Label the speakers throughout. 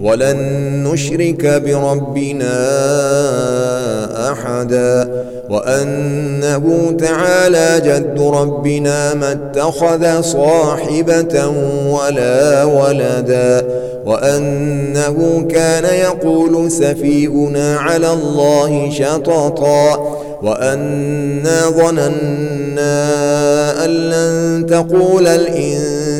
Speaker 1: ولن نشرك بربنا أحدا وأنه تعالى جد ربنا ما اتخذ صاحبة ولا ولدا وأنه كان يقول سفيئنا على الله شططا وأنا ظننا أن لن تقول الإنسان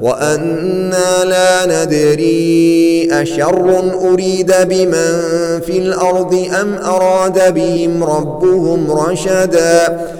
Speaker 1: وأنا لا ندري أشر أريد بمن في الأرض أم أراد بهم ربهم رشداً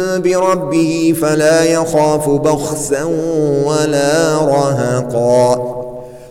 Speaker 1: بربه فلا يخاف بخسا ولا رهقا.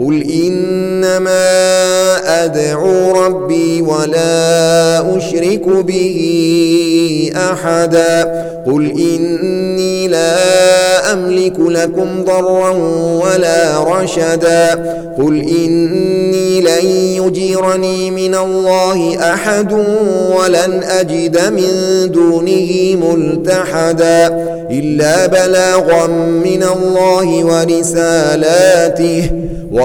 Speaker 1: قل انما ادعو ربي ولا اشرك به احدا قل اني لا املك لكم ضرا ولا رشدا قل اني لن يجيرني من الله احد ولن اجد من دونه ملتحدا الا بلاغا من الله ورسالاته